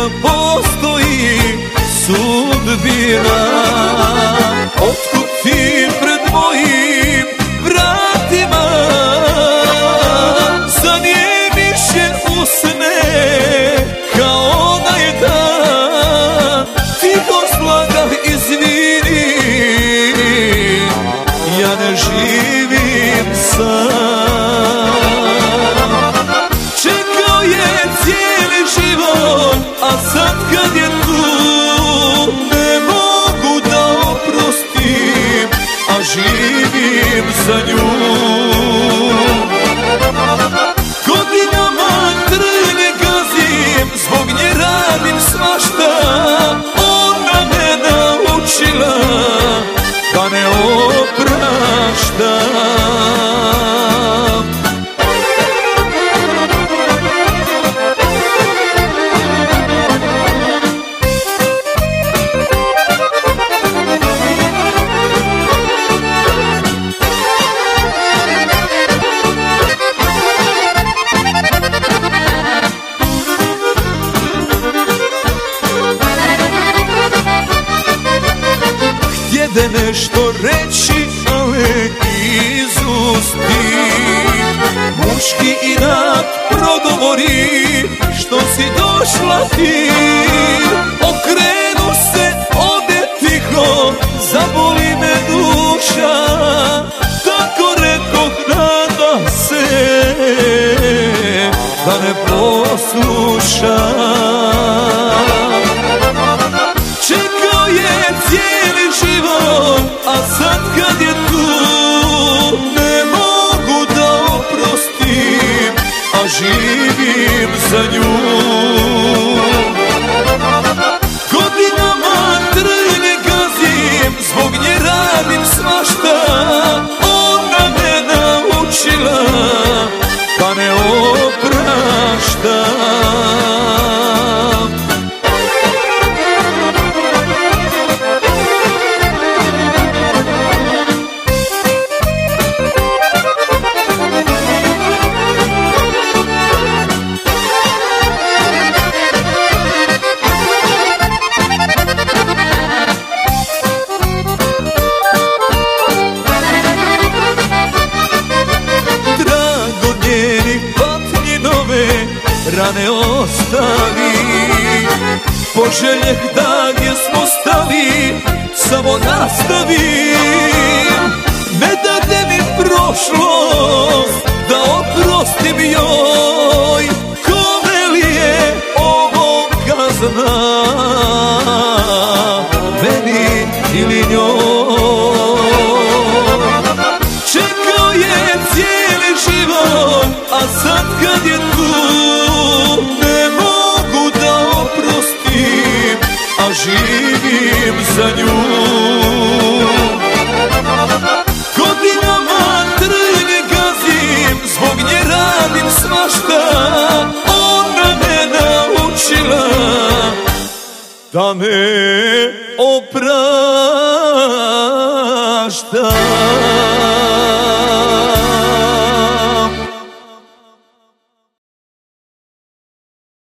campo. živim za nju? Htjede nešto reći, ali izusti. Muški inat progovori što si došla ti? Okrenu se, ode tiho, zaboli me duša. Tako rekoh nada se, da ne posluša živim za nju rane ostavi. Poželjeh da gdje smo stali Samo nastavi. Ne dade mi prošlost Da oprostim joj da me oprašta